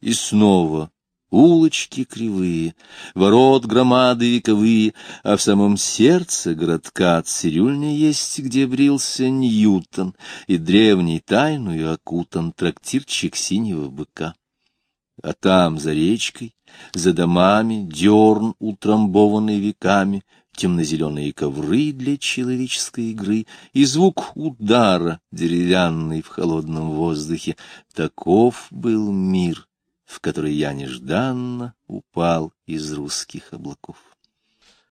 И снова улочки кривые, ворот громады вековые, а в самом сердце городка цирюльня есть, где брился Ньютон, и древней тайную окутан трактирчик синего быка. А там, за речкой, за домами, дерн, утрамбованный веками, темно-зеленые ковры для человеческой игры и звук удара, деревянный в холодном воздухе. Таков был мир, который я нежданно упал из русских облаков.